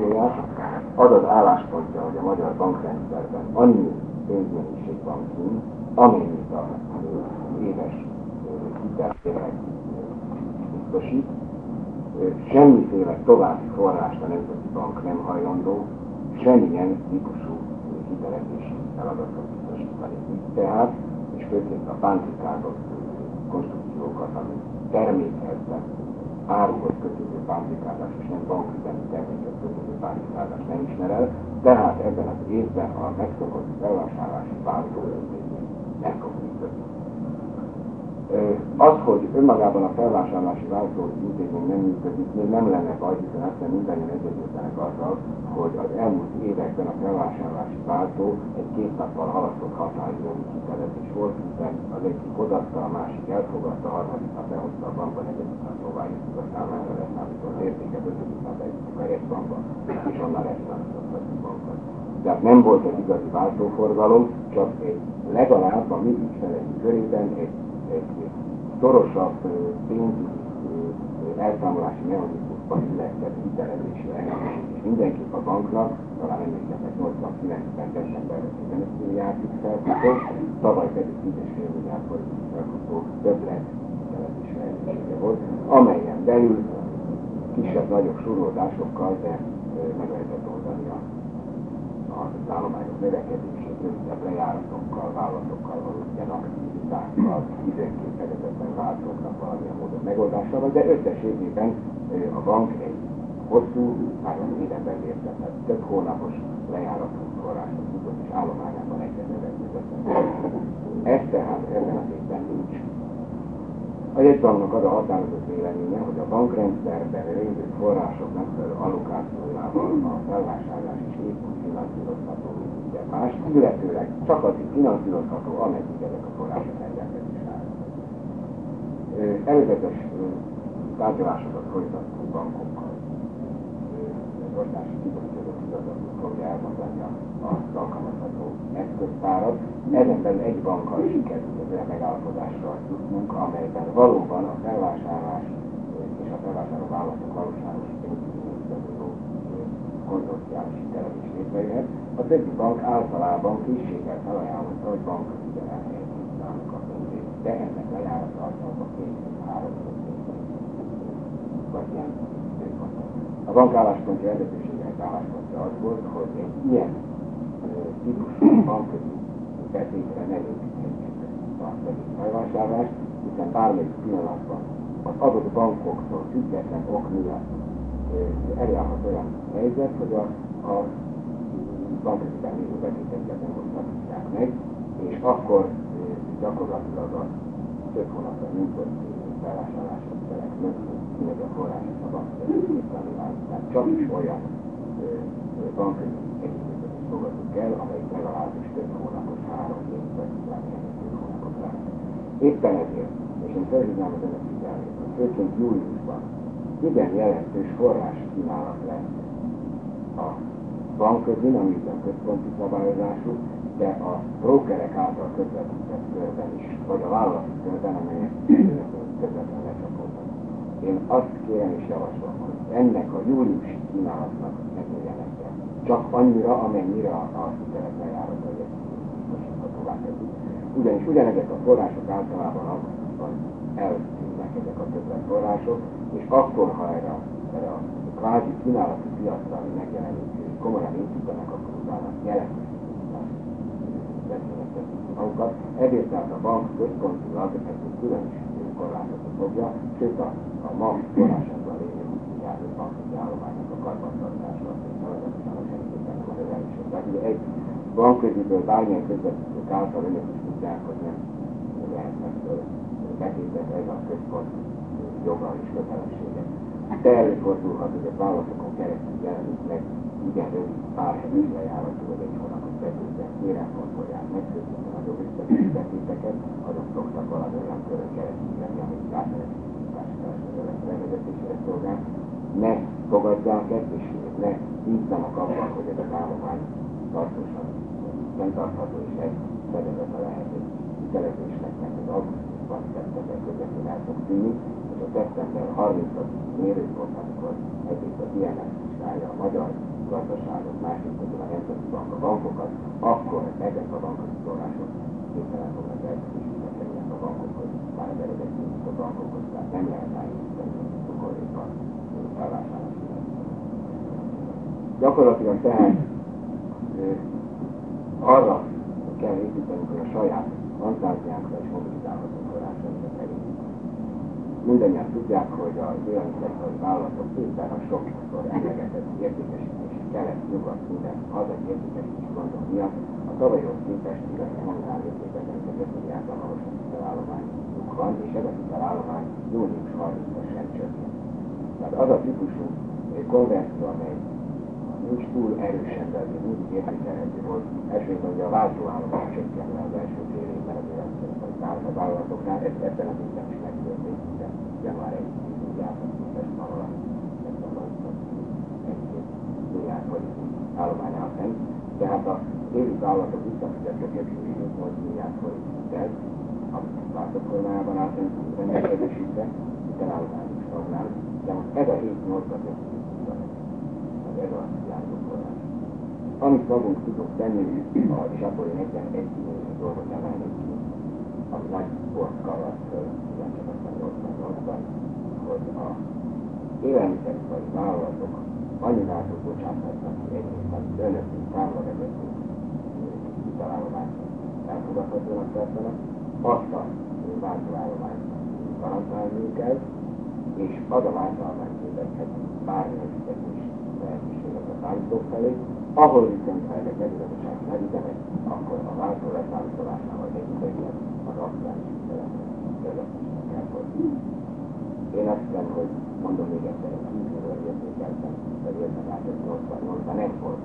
konstrukcióját, az az álláspontja, hogy a magyar bankrendszerben annyi pénzmennyiség van kint, amennyit a éves hitelkérek biztosít, semmiféle további forrást a Nemzeti Bank nem hajlandó, semmilyen típusú hitelezési feladatot biztosítani. Tehát, és főként a pántikázott konstrukciókat, ami termékhez áruhoz kötődő pántikázás, és nem banküzemi termékhez kötődő pántikázás nem ismer el, tehát ebben az évben a megszokott felvásárlási váltó nem fog működni. Az, hogy önmagában a felvásárlási váltó intézmény nem működik, még nem lenne baj, hiszen aztán mindannyian egyetértenek azzal, hogy az elmúlt években a felvásárlási váltó egy két nappal halasztott határidői kitelezés volt, hiszen az egyik odatta, a másik elfogadta, a harmadik nap behozta a bankban, egyedik nap jóváírtuk a számára leszámított értéket, ötödik nap eljutunk a jegybankba, és onnan leszámított a bankban. Tehát nem volt egy igazi váltóforgalom, csak egy legalább a mi ügyfeleink körében egy egy szorosabb pénzügyi elszámolási mechanizmusban született hitelezési lehetőség, és mindenképp a banknak, talán emlékeznek 89-ben decemberben 15 milliárdig felfutott, tavaly pedig 10,5 milliárd forintig felfutó többlet hitelezési lehetősége volt, amelyen belül kisebb-nagyobb surlódásokkal, de meg lehetett oldani a, az állományok növekedését, rövidebb lejáratokkal, vállalatokkal való ugyanaktív vitákkal, időnként vezetetlen váltóknak valamilyen módon megoldásával, de összességében a bank egy hosszú, három évenben értetett, több hónapos lejáratú források tudott és állományában egyre növekedett. Ez tehát ebben az évben nincs. A jegybanknak az a határozott véleménye, hogy a bankrendszerben lévő források megfelelő allokációjával a felvásárlás is finanszírozható, más, illetőleg csak addig finanszírozható, ameddig ezek a források rendelkezésre állnak. Előzetes tárgyalásokat folytattunk bankokkal. Az országos kibocsátott igazgató fogja elmondani az alkalmazható eszköztárat. Ezen belül egy bankkal sikerült az olyan megállapodásra jutnunk, amelyben valóban a felvásárlás és a felvásárló vállalatok valóságos konzorciális hitelezés létrejöhet. A többi bank általában készséggel felajánlotta, hogy bank elhelyezítanak a pénzét, de ennek lejárata a két három vagy ilyen A bank álláspontja vezetőségének álláspontja az volt, hogy egy ilyen típusú bankközi betétre ne a felvásárlást, hiszen bármelyik pillanatban az adott bankoktól független ok miatt eljárhat olyan helyzet, hogy a, a bankköziben lévő nem hosszabbítják meg, és akkor gyakorlatilag a több hónapra nyújtott felvásárlások felek mögül kimegy a forrás a bankköziben Tehát csak is olyan bankközi egyébként fogadjuk el, amelyik legalábbis több hónapos, három év vagy több hónapos lehet. Éppen ezért, és én felhívnám az önök figyelmét, főként júliusban igen jelentős forrás kínálat bankközén, ami a központi szabályozású, de a brokerek által közvetített körben is, vagy a vállalati körben, amelyek közvetlenül lecsapódnak. Én azt kérem és javaslom, hogy ennek a júliusi kínálatnak meglegyenek csak annyira, amennyire a, a hitelek lejárat, hogy ezt biztosíthatóvá teszik. Ugyanis ugyanezek a források általában augusztusban eltűnnek ezek a többlet források, és akkor, ha erre, erre a kvázi kínálati piacra, megjelenik, komolyan építenek, akkor utána jelentős magukat. Ezért tehát a bank központilag ezt egy külön korlátozni fogja, sőt a, a ma forrásokban lévő 20 milliárd banki állományok a karbantartása, ugye egy bankköziből bármilyen közvetítők által önök is tudják, hogy nem lehetnek betétek ez a központ joga és kötelessége. De előfordulhat, hogy a vállalatokon keresztül jelenik meg igen rövid pár hetes lejáratú, egy hónapos betétek, kérem fontolják meg, főként a nagyobb összegű betéteket, azok szoktak valami olyan körön keresztül lenni, amit átmenetítási vezetésére szolgál. Ne fogadják ezt, és ne bízzanak abban, hogy ez az állomány tartósan fenntartható és egy fedezete lehet egy hitelezésnek, mert az augusztusban szeptember közepén el fog tűnni, és a szeptember 30 mérőpont, amikor egyrészt a IMF vizsgálja a magyar gazdaságot, másrészt pedig Nemzeti Bank a bankokat, akkor ezek a bankok források képtelen fognak elkészíteni a bankokhoz, már az eredeti a bankokhoz, tehát nem lehet állítani a cukorékkal felvásárlási. Gyakorlatilag tehát arra kell építeni, hogy a saját fantáziánkra és mobilizálható forrásainkat elindítani. Mindennyian tudják, hogy az élelmiszeripari vállalatok szépen a sokszor emlegetett értékesítési kelet, nyugat, minden hazai értékesítési gondok miatt a tavalyhoz képest igazi monetár értékben 5 milliárd magasabb hitelállományuk van, és ez a hitelállomány június 30-as sem csökkent. Tehát az a típusú konverzió, amely nincs túl erősen, de azért mindig értékelhető volt. Elsőként ugye a váltóállomány csökkenne az első fél évben az élelmiszeripari vállalatoknál, ez ebben az évben is megtörtént, de január 1 milliárdot képest van valami, egy-két milliárd forintú állomány áll fenn. Tehát a évi vállalatok visszafizettek egy 8 milliárd forint hitelt, amit váltok formájában áll fenn rendelkezésükre, hitelállomány is stagnál, de most ez a 7-8 az egy ez a forrás. Amit magunk tudunk tenni, és akkor én egyben egy dolgot emelnék ki, ami nagy sportka alatt föl 1988-ban, hogy a élelmiszeripari vállalatok annyi látot bocsáthatnak ki egyrészt, amit önök, mint számlavezetők hitelállományt elfogadhatónak tartanak, azt a váltóállományt garantálni kell, és az a váltóállomány képezhet bármilyen fizetés lehetőséget a szállítók felé, ahol viszont ha ezek megigazság megütenek, akkor a váltó leszállítolásával egyidejűen az aktuális ügyeletet kell. Én azt hiszem, hogy mondom még egyszer, hogy kívülről értékeltem, hogy értem át, hogy 88-ban nem volt,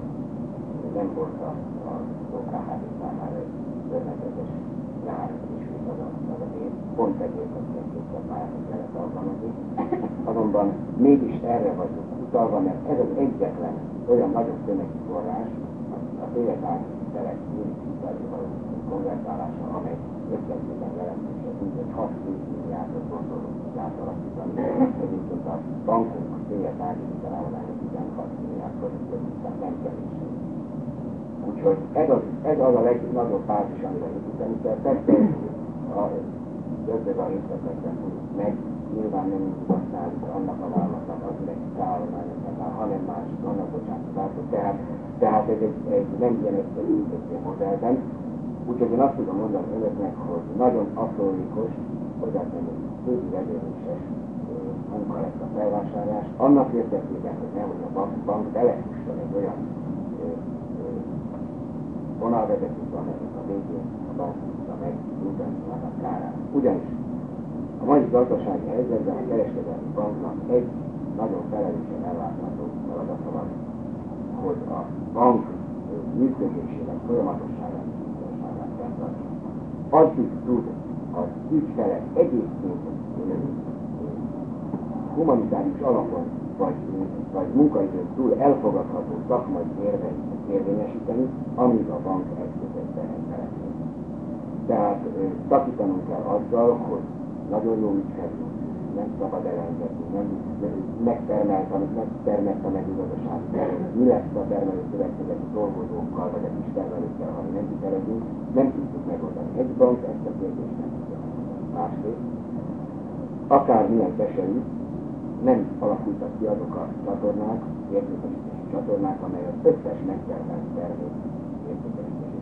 nem volt a, a OKHD számára egy törmetetes nyár, és az a, az a év, pont ezért az kétszer pályákat kellett alkalmazni. Azonban mégis erre vagyunk utalva, mert ez az egyetlen olyan nagyobb tömegű forrás, a félretálló telek való konvertálása, amely összességben jelentősebb, mint egy 6 milliárdot gondolunk átalakítani. Egyébként a bankunk félretálló hitelállományok 16 milliárd forintot, tehát nem. Úgyhogy ez az, ez az a legnagyobb bázis, amire építeni kell. Persze a döntőbb a részletekben meg, nyilván nem használjuk annak a vállalatnak, akinek szállományoknak, hanem más, annak bocsánat, tehát, tehát ez egy, egy nem ilyen egyszerű modellben. Úgyhogy én azt tudom mondani önöknek, hogy nagyon aprólékos, fődi vezéréses munka lesz a felvásárlás, annak érdekében, hogy nehogy a bank, bank belefusson egy olyan vonalvezetőt, amelynek a végén a bank tudta meg annak kárát. Ugyanis a mai gazdasági helyzetben a kereskedelmi banknak egy nagyon felelősen ellátható feladata van, hogy a bank működésének folyamatosságát biztonságát fenntartsa. Addig tud az ügyfelek egyébként humanitárius alapon vagy, vagy munkaidőn túl elfogadható szakmai érveit érvényesíteni, amíg a bank eszközeit berendeletni. Tehát szakítanunk kell azzal, hogy nagyon jó ügyfelünk, nem szabad elengedni, nem megtermelt, amit megtermelt a mezőgazdaság. Mi lesz a termelő szövetkezeti dolgozókkal, vagy a kis termelőkkel, ha nem hitelezünk, nem tudjuk megoldani. Egy bank ezt a kérdést nem. Másrészt, akár milyen keserű, nem alakultak ki azok a csatornák, értékesítési csatornák, amely az összes megtermelt termék értékesítési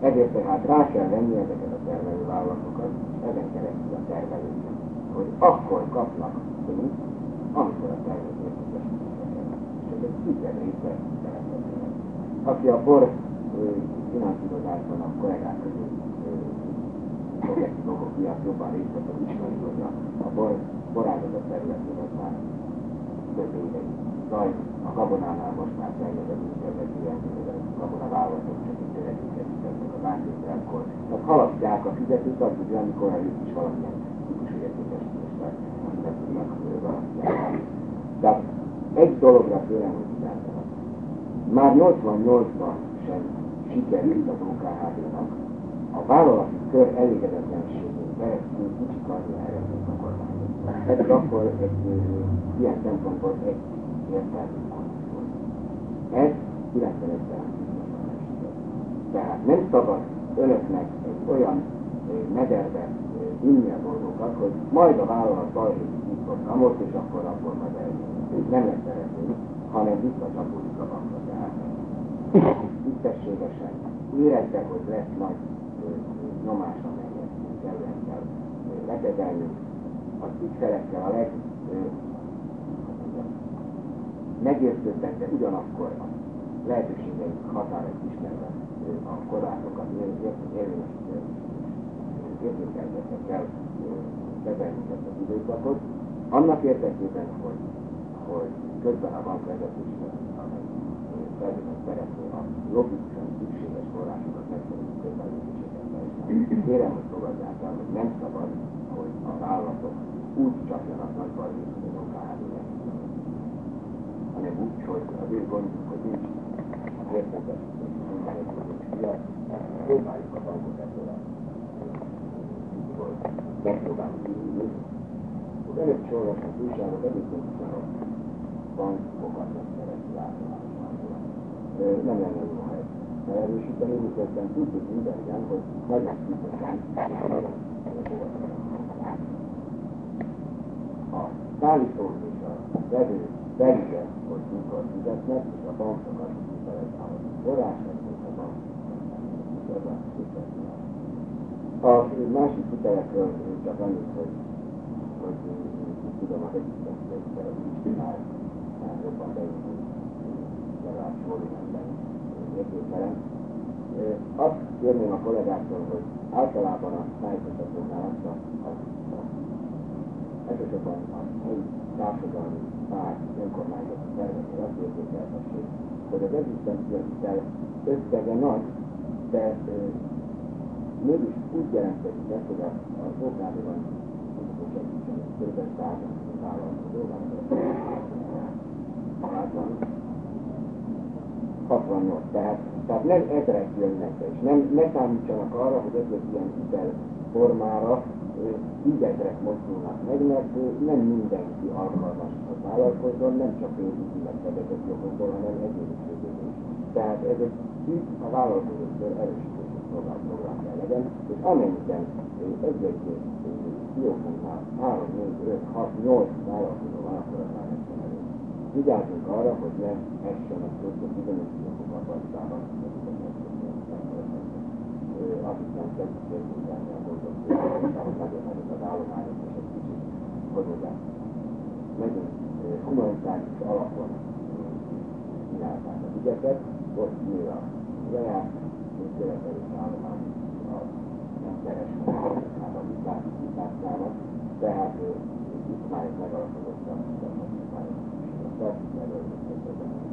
Ezért tehát rá kell venni ezeket a termelővállalatokat, ezen keresztül a termelőket, hogy akkor kapnak pénzt, amikor a termék értékesítésre kerül. És ez egy kisebb része. Aki a bor finanszírozásban a kollégák közül objektív okok miatt jobban részt vett, ismeri, hogy a, a bor, borágazat az már éve zajlik. A gabonánál most már fejlődött, mint ez egy ilyen gabona vállalatok csak fizetnek a másodjákkor. Tehát halasztják a fizetést, az ugye, amikor ők is valamilyen típusú értékesítésre nem tudnak valamilyen Tehát egy dologra főleg, hogy. Már 88-ban sem sikerült az OKHD-nak a vállalati kör elégedetlenségén keresztül kicsit annyi eredményt a kormányok. Ez akkor egy ilyen szempontból egy értelmű Ez 91-ben Tehát nem szabad önöknek egy olyan mederbe vinni a dolgokat, hogy majd a vállalat balhézik a kamot, és akkor akkor majd eljön. Nem lesz eredmény, hanem visszacsapódik a bankra. Tehát tisztességesen érezze, hogy lesz nagy nyomás, amelyet kellően kell lekezelni. Az ügyfelekkel a leg megértődtek, de ugyanakkor a lehetőségeik határait ismerve a korlátokat érvényesíteni érzékeltetve kezelni ezt az időszakot, annak érdekében, hogy, hogy közben a bank vezetése, amely természetesen szeretné a logikusan szükséges forrásokat közbeléséget felhasználni. Kérem, hogy fogadják el, hogy nem szabad, hogy a vállalatok úgy csapjanak nagy bajlót, hogy a KHD hanem úgy, hogy az ő gondjuk, hogy nincs értékes minden egyébként miatt, próbáljuk a bankot ebből a megpróbálunk írni. Az előtt olvasott újságot egyébként a bankokat nem szereti általánosan. Nem lenne jó erősíteni, miközben tudjuk mindannyian, hogy nagyon szűkösen a szállító és a vevő belügye, hogy mikor fizetnek, és a bankokat a források, és a bankok. Ez a a másik hitelekről csak annyit, hogy, hogy tudom, is már, már jobban beindult, legalábbis volumenben érzékelem. Azt kérném a kollégáktól, hogy általában a tájékoztatóknál azt a, a, a elsősorban a helyi társadalmi párt önkormányzati szervezet azt értékelhessék, hogy az egzisztencia hitel összege nagy, de mégis úgy jelentkezik meg, hogy az OKB-ban kb. 100 vállalkozó van, 68, tehát, tehát nem ezrek jönnek be, és nem, ne számítsanak arra, hogy egy ilyen hitel formára tízezrek mozdulnak meg, mert nem mindenki alkalmas a vállalkozón, nem csak pénzügyi megfedezett jogokból, hanem egyéniségéből is. Tehát ez egy szűk a vállalkozóktól erősítő program, kell legyen, és amennyiben egy-egy fiókunknál 3, 4, 5, 6, 8 vállalkozó az már. Vigyázzunk arra, hogy ne essenek közben bizonyos fiókokat gazdában, azt hiszem, a és ahhoz nagyon nagyok az állományok, és egy kicsit, mondjam, megint humanitárius alapon csinálták az ügyeket, ott nő a lejárt, követelés állomány a nem keres hát a viták, vitákjának, tehát itt már egy megalapozott a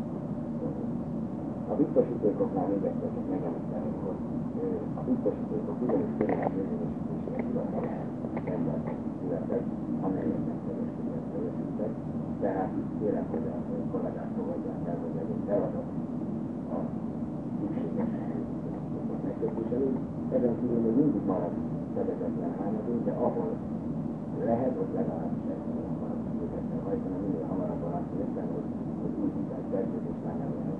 a biztosítékoknál még egyszer csak megemlíteném, hogy a biztosítékok bizonyos körülmények érvényesítésére hivatalosan rendelkezik születek, amelyeknek teljesítően teljesítek, tehát kérem, hogy a kollégák fogadják el, hogy ez egy feladat a szükséges megkötéselő, ezen kívül még mindig marad fedezetlen hányadó, de ahol lehet, hogy legalábbis ezt őket hajtani, minél hamarabb értem, hogy, hogy úgy hitel szerződés már nem lehet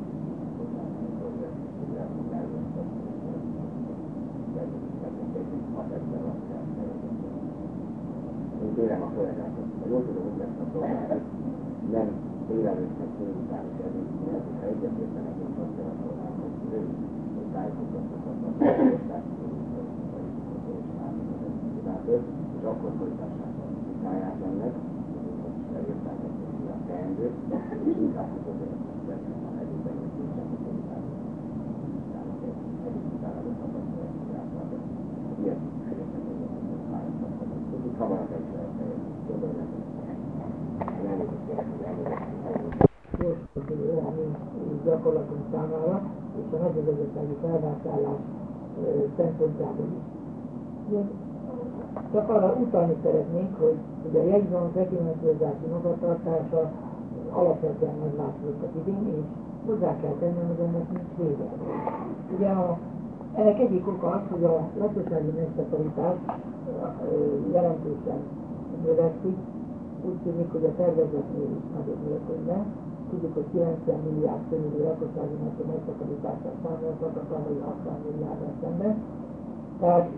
én kérem a kollégákat, ha jól tudom, úgy lesz a szolgálat, nem délelőttnek délután is előtt, ha egyetértenek, én azt javasolnám, hogy rövid és akkor folytassák a és teendőt, és inkább tudod, hogy a helyzetben nincsen, hogy utána egyik utána a tapasztalat, hogy ilyet szükségesen hogy pályáztathatok. Úgyhogy hamarabb egy fejleszteni, tudom, hogy elnézést kérek, hogy elnézést gyakorlatunk számára, és a mezőgazdasági felvásárlás szempontjából is. Csak arra utalni szeretnénk, hogy ugye a jegybank refinanszírozási magatartása alapvetően megváltozott idén, és hozzá kell tenni, hogy ennek nincs vége. Ugye a, ennek egyik oka az, hogy a lakossági megtakarítás jelentősen növekszik, úgy tűnik, hogy a tervezetnél is nagyobb mértékben. Tudjuk, hogy 90 milliárd körüli lakossági nettó megtakarítással számoltak a tavalyi 60 milliárd szemben. Tehát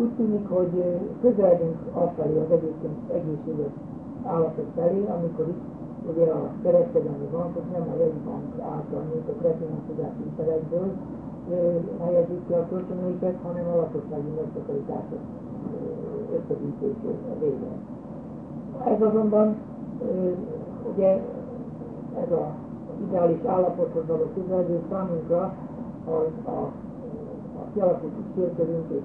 úgy tűnik, hogy közeledünk afelé az egyébként egészséges állapot felé, amikor itt ugye a kereskedelmi bankok nem a jegybank által nyújtott refinanszírozási hitelekből helyezik ki a kölcsönöiket, hanem a lakossági megtakarítások összegyűjtését végén. Ez azonban ugye ez a ideális állapothoz való közeledés számunkra a, a, a kialakult sérkörünk és,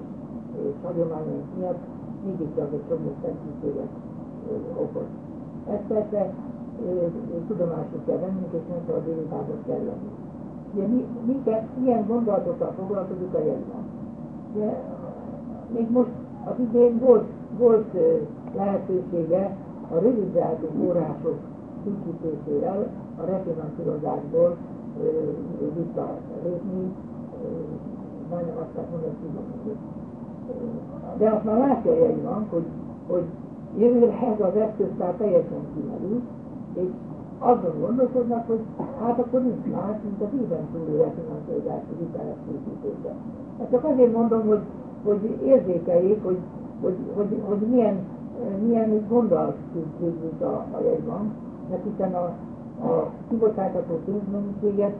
és hagyományaink miatt mégiscsak egy csomó feszültséget okoz. Ezt persze tudomásul kell vennünk, és nem szabad délutánot kell lenni. Ugye mi, minket, milyen gondolatokkal foglalkozik a jegyben? Ugye, még most az idén volt, volt lehetősége a rövidreáltó források szűkítésével a refinanszírozásból visszalépni, majdnem azt mondani, hogy de azt már látja a hogy, hogy jövőre ez az eszköztár teljesen kimerül, és azon gondolkodnak, hogy hát akkor nincs más, mint az éven túli refinanszírozási hitelek készítése. Hát csak azért mondom, hogy, hogy érzékeljék, hogy, hogy, hogy, hogy milyen, milyen gondol függünk a, a jegyban, mert hiszen a, a kibocsátható pénzmennyiséget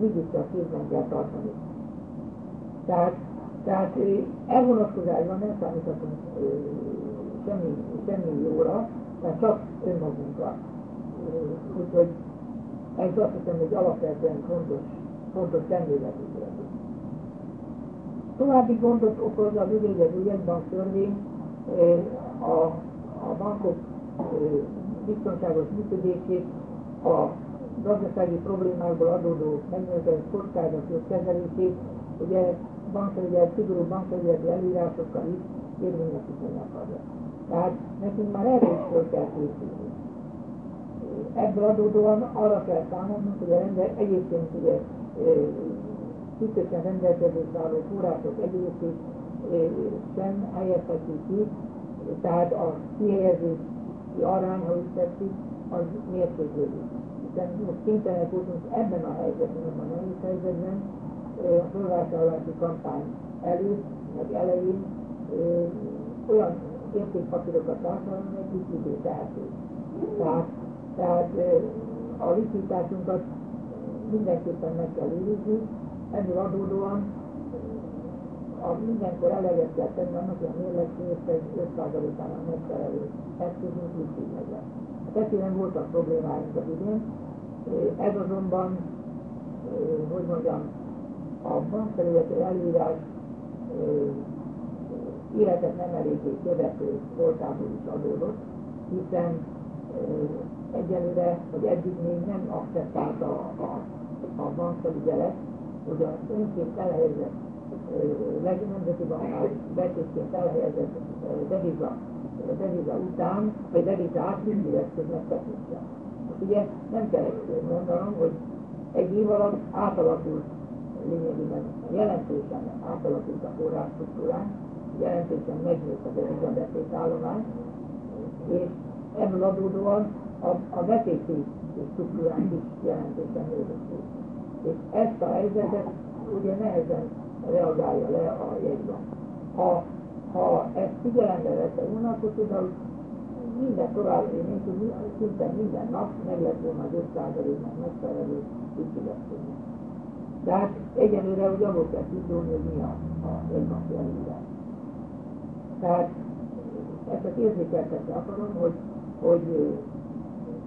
mégiscsak kézben kell tartani. Tehát, tehát elvonatkozásban nem számíthatunk semmi, semmi jóra, tehát csak önmagunkra. Úgyhogy ez azt hiszem, hogy alapvetően fontos, fontos szemléletű kérdés. További gondot okoz az idézett jegybank törvény a, a bankok biztonságos működését, a gazdasági problémákból adódó megnövekedett kockázatok kezelését, ugye bankfelügyelet, szigorú bankfelügyeleti előírásokkal is érvényesíteni akarja. Tehát nekünk már erről is föl kell készülni ebből adódóan arra kell számolnunk, hogy a rende, egyébként ugye szűkösen rendelkezésre álló források egészét sem helyezhetjük ki, tehát a kihelyezési arány, ha úgy tetszik, az mértéklődik. Hiszen most kénytelenek voltunk ebben a helyzetben, ebben a nehéz helyzetben, a fölvásárlási kampány előtt, meg elején olyan értékpapírokat tartalmazni, hogy tehetők. Tehát tehát a likviditásunkat mindenképpen meg kell őrizni, ebből adódóan a mindenkor eleget kell tenni annak, hogy a mérlegkényszer 5%-ának megfelelő eszközünk likvid legyen. Hát egyszerűen voltak problémáink az idén, ez azonban, hogy mondjam, a bankfelületi előírás életet nem eléggé követő voltából is adódott, hiszen egyelőre, vagy eddig még nem akceptálta a, a, a bankfelügyelet, hogy az önként elhelyezett legnemzeti banknál betétként elhelyezett deviza, deviza után, vagy átvinni eszköznek tekintse. Ugye nem kell mondanom, hogy egy év alatt átalakult lényegében jelentősen átalakult a forrásstruktúrán, jelentősen megnőtt a deviza betétállomány, és ebből adódóan a, a betéti struktúránk is jelentősen növekszik. És ezt a helyzetet ugye nehezen reagálja le a jegyban. Ha, ha ezt figyelembe vette volna, akkor például minden további nélkül, szinte minden nap meg lett volna az 5%-nak megfelelő ügyfizetőnek. Tehát egyelőre hogy abból kell tudni, hogy mi a, a jegybanki előírás. Tehát ezt az érzékeltetni akarom, hogy, hogy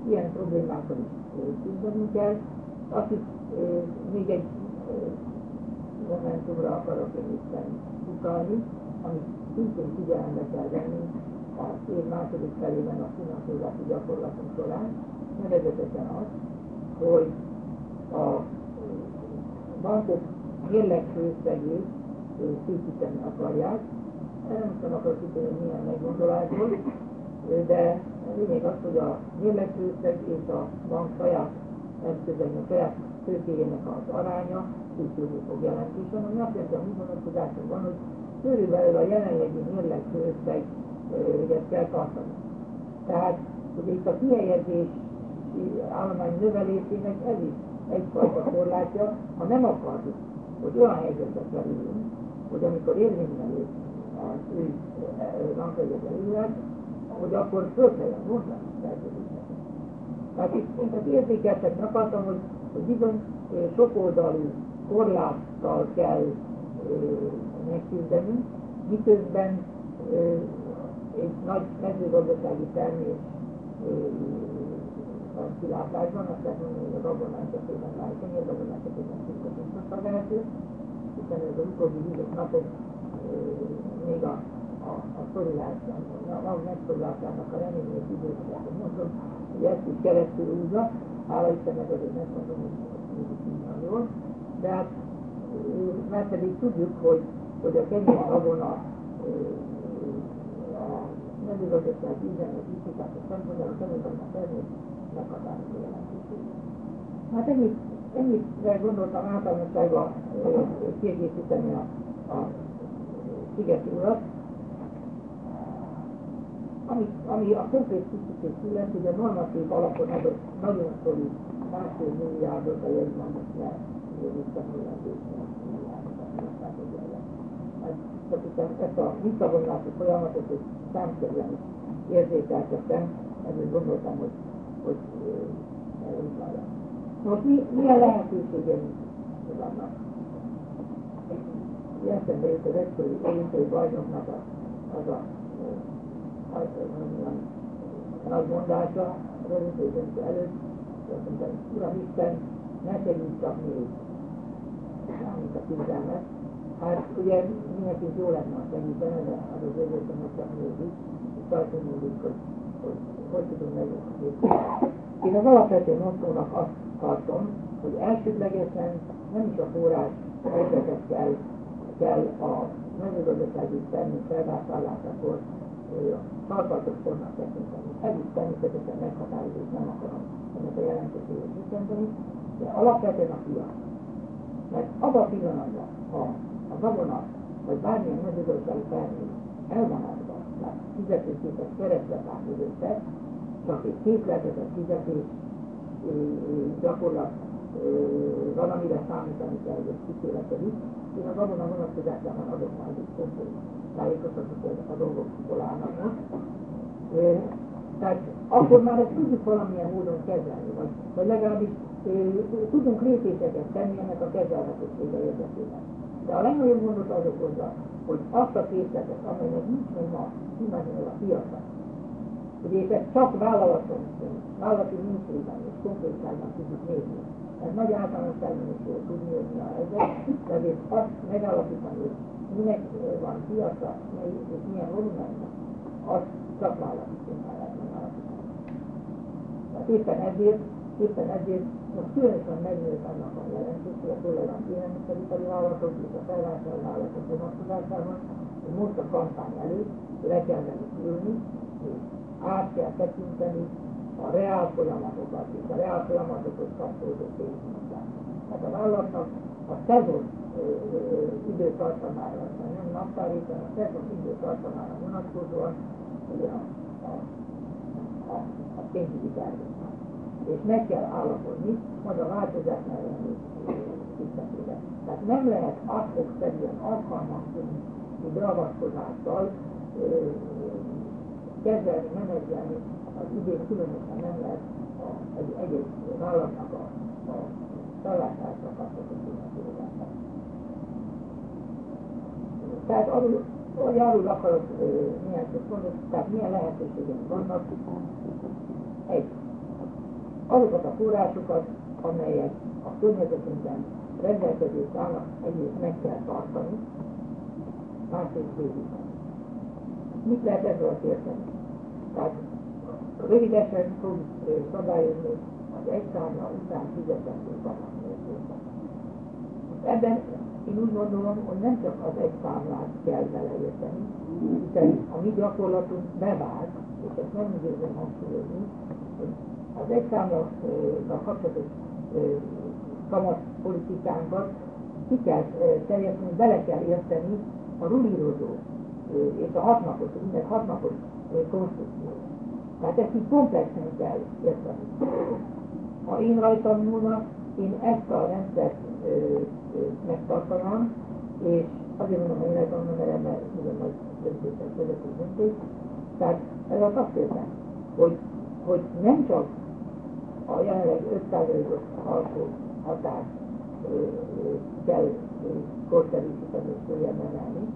ilyen problémákkal is küzdenünk kell. Is még egy momentumra akarok én itten utalni, amit szintén figyelembe kell venni az év második felében a finanszírozási gyakorlatunk során, nevezetesen az, hogy a bankok mérleg főszegét szűkíteni akarják. Erre most nem akarok kitérni milyen meggondolásból, de a lényeg az, hogy a mérlegfőszeg és a bank saját eszközeinek, saját tőkéjének az aránya szűkülni fog jelentősen, ami azt jelenti, a mi vonatkozáson van, hogy körülbelül a jelenlegi mérlegfőszeg kell tartani. Tehát hogy itt a kihelyezés állomány növelésének ez is egyfajta korlátja, ha nem akarjuk, hogy olyan helyzetbe kerülünk, hogy amikor érvényelő az ő bankegyet hogy akkor föl kelljen mondani szerződéseket. Tehát itt én csak érzékeltetni akartam, hogy, hogy bizony sokoldalú korláttal kell megküzdenünk, miközben egy nagy mezőgazdasági termés a kilátásban, azt lehet mondani, hogy a gabona esetében lájtani, a gabona esetében szűkösen vehető, hiszen ez az utóbbi híres napok még a, a, a szorulás, a mag megszorulásának a reményét időszakát, mondom, hogy ezt is keresztül húzza, hála Istennek azért nem mondom, hogy így van jól, de hát mert pedig tudjuk, hogy, hogy a kenyér gabona a mezőgazdaság üzenet a szempontjából kenyér gabona termés meghatározó jelentőség. Hát ennyit, ennyit gondoltam általánosságban kiegészíteni a, a Szigeti urat. Ami, ami a konkrét kicsit illeti, hogy a normatív alapon adott nagyon szorít másfél milliárdot a jegybank le visszamulatásra ezt a visszavonulási folyamatot, hogy számszerűen érzékeltettem, ezért gondoltam, hogy, hogy elutaljam. Most mi, milyen lehetőségeink vannak? Eszembe jut az egykori olimpiai bajnoknak a, az a, az a, a nagy mondása az olimpiai döntő előtt, azt mondta, Uram Isten, ne tegyünk csak még, mármint a küzdelmet. Hát ugye mindenki jó lenne a segítene, de az az érzésem, hogy csak mégis, és tartunk mindig, hogy, hogy hogy tudunk megmutatni. Én az alapvető mottónak azt tartom, hogy elsődlegesen nem is a forrás helyzetet kell, kell a mezőgazdasági termék felvásárlásakor tartalmas formát tekinteni. Ez is természetesen meghatározó, nem akarom ennek a jelentőségét csökkenteni, de alapvetően a piac. Mert az a pillanatban, ha a gabona, vagy bármilyen mezőgazdasági termék el van adva, tehát fizetőképes kereslet átülőtek, csak egy képletezett fizetés gyakorlat valamire számítani kell, hogy kikélekedik. Én a gabona vonatkozásában adok majd egy hogy a dolgok hol állnak most. Tehát akkor már ezt tudjuk valamilyen módon kezelni, vagy, vagy legalábbis tudunk lépéseket tenni ennek a kezelhetősége érdekében. De a legnagyobb gondot az okozza, hogy azt a készletet, amelynek nincs még ma, kimenni a piacon, hogy ezt csak vállalaton, vállalati műszében és konkrétságban tudjuk nézni. Ez nagy általánosságban is jól tudni, hogy mi a helyzet, de azért azt megállapítani, minek van piaca, és milyen volumenben, az csak lehet megállapítani. Tehát éppen ezért, éppen ezért most különösen megnőtt annak a jelentősége, a élelmiszeripari vállalatok és a felvásárló vállalatok vonatkozásában, hogy most a kampány előtt le kell venni ülni, és át kell tekinteni a reál folyamatokat és a reál folyamatokhoz kapcsolódó pénzmunkát. Tehát a vállalatnak a szezon időtartamára, nem naptári, hanem a szezon időtartamára vonatkozóan ugye a, a, a, a pénzügyi tervét és meg kell állapodni, majd a változásnál lenni tisztetében. Tehát nem lehet szerűen alkalmazni beavatkozással kezelni, menedzselni, az idén különösen nem lehet a, egy egész vállalatnak a, a kapcsolatos finanszírozását. Tehát arról, arról akarok milyen mondani, tehát milyen lehetőségek vannak. Egy, azokat a forrásokat, amelyek a környezetünkben rendelkezésre állnak, egyrészt meg kell tartani, másrészt bővíteni. Mit lehet ezzel érteni? Tehát rövidesen tud szabályozni az egy számla után fizetendő kamatmértéket. Ebben én úgy gondolom, hogy nem csak az egy számlát kell beleérteni, hiszen a mi gyakorlatunk bevált, és ezt nem úgy érzem hangsúlyozni, hogy az egyszámmal kapcsolatos kamatpolitikánkat ki kell terjeszteni, bele kell érteni a rulírozó és a hatnapos, minden hatnapos konstrukció. Tehát ezt így komplexen kell érteni. Ha én rajtam múlna, én ezt a rendszert megtartanám, és azért mondom, hogy rajtam múlna, mert ugye majd döntésen közötti döntés. Tehát ez a azt értem, hogy, hogy nem csak a jelenleg 5%-os alsó határ kell korszerűsíteni és följebb emelni,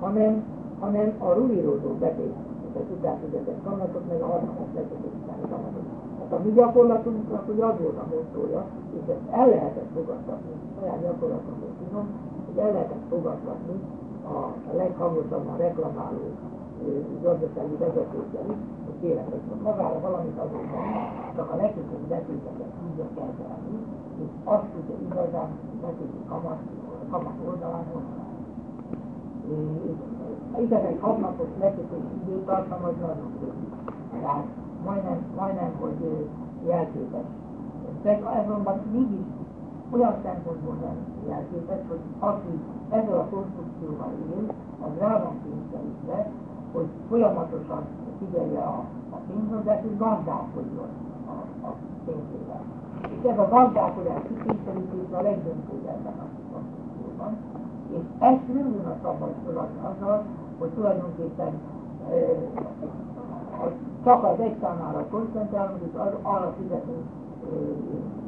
hanem, hanem a rullírozó betét, a tudásüzetet kamatot, meg a harmadik lekötésben kamatot. Hát a mi gyakorlatunknak ugye az volt a motója, és ezt el lehetett fogadtatni, olyan gyakorlatomból tudom, hogy el lehetett fogadtatni a, a leghangosabban reklamáló gazdasági vezetőkkel is, hogy kérek, hogy magára valamit azon van, csak a legtöbb betéteket tudja kezelni, és azt tudja igazán betéti kamat, kamat oldalán igen, egy hatnapos lekötési időtartam az nagyon. Tehát majdnem, majdnem, hogy jelképes. De azonban mégis olyan szempontból nem jelképes, hogy aki ezzel a konstrukcióval él, az rá van kényszerítve, hogy folyamatosan figyelje a, a pénzhozást, és gazdálkodjon a, a pénzével. És ez a gazdálkodás kikényszerítése a legdöntőbb ebben a konstrukcióban. És ezt nem volna szabad azzal, hogy tulajdonképpen csak az egy számára koncentrálunk, és arra fizetünk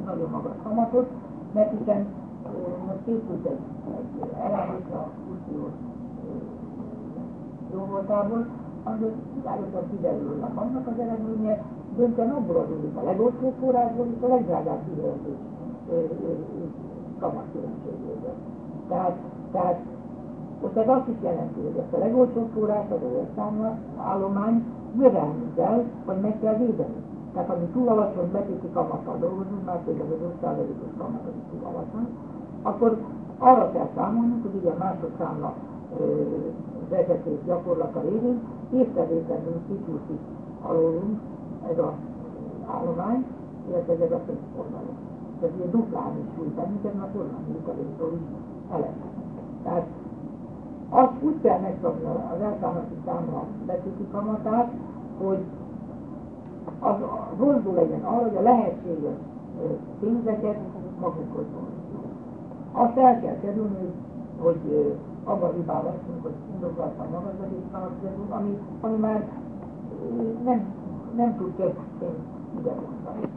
nagyon magas kamatot, mert hiszen most készült egy, egy elemzés a fúziós jó voltából, azért világosan kiderül, hogy annak az eredménye döntően abból adódik a legolcsóbb forrásból és a legdrágább kihelyezés kamatkülönbségéből. Tehát, tehát most ez azt is jelenti, hogy ezt a legolcsóbb forrás, az olyan állomány kell, vagy meg kell védeni. Tehát ami túl alacsony betéti kamattal dolgozunk, már például az 5%-os kamat, ami túl alacsony, akkor arra kell számolnunk, hogy ugye másodszámla vezetés gyakorlata révén észrevétlenül kicsúszik alólunk ez az állomány, illetve ez a pénzforgalom. Ez ugye duplán is súlyt bennünket, mert forgalmi lyukadékról is eleve. Tehát azt úgy kell megszabni az elszámolási számla betéti kamatát, hogy az vonzó legyen arra, hogy a lehetséges pénzeket magukhoz. Azt el kell kerülni, hogy, abban hibában vagyunk, hogy indokoltan magas betétkamat ami, ami már nem, nem tud pénzt ide mondani.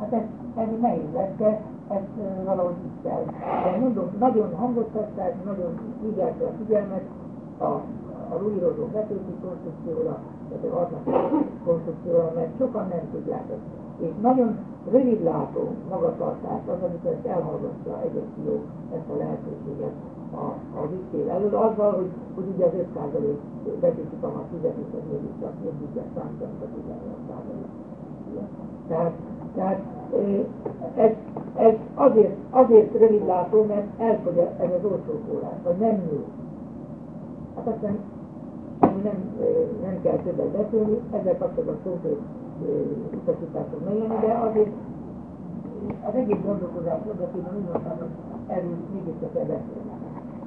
Hát ez, ez nehéz lesz, ezt valahogy így kell. De mondom, nagyon hangot tettek, nagyon vigyázta a figyelmet a, a rullírozó betéti konstrukcióra, tehát a hatnak konstrukcióra, mert sokan nem tudják ezt. És nagyon rövidlátó magatartás az, amikor ezt elhallgatja egy fió ezt a lehetőséget a, a ügyfél elől, azzal, hogy, hogy ugye az 5% betéti kamat fizetés, az mégis csak mindig számítani a 18%. Tehát, tehát ez, ez azért, azért rövidlátó, mert elfogy ez az olcsó vagy nem jó. Hát aztán nem, nem kell többet beszélni, ezzel kapcsolatban konkrét utasítások ne jönni, de azért az egész gondolkozás jogatében úgy mondtam, hogy erről mégiscsak kell beszélni.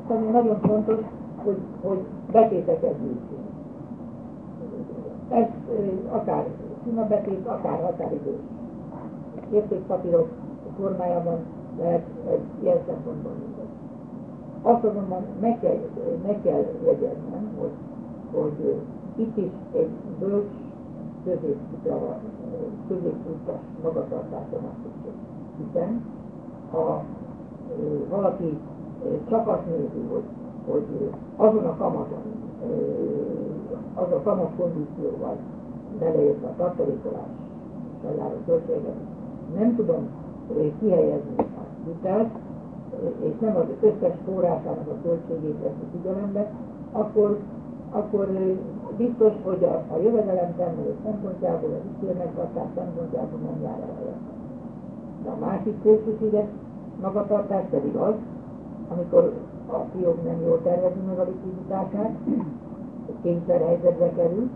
Ami nagyon fontos, hogy, hogy betéteket gyűjtsünk. Ez akár sima betét, akár határidős értékpapírok formájában lehet ilyen szempontból mindegy. Azt azonban meg kell, meg kell jegyeznem, hogy, hogy itt is egy bölcs középútra, középútas magatartásra van szükség. Hiszen ha valaki csak azt nézi, hogy, hogy azon a kamaton, az a kamat kondícióval beleértve a tartalékolás sajnálatos költséget, nem tudom kihelyezni a vitát, és nem az összes forrásának a költségét veszi figyelembe, akkor, akkor biztos, hogy a, a jövedelem termelés szempontjából, az ítélmegtartás szempontjából nem jár el De a másik szélsőséges magatartás pedig az, amikor a fiók nem jól tervezi meg a likviditását, kényszer helyzetbe kerül,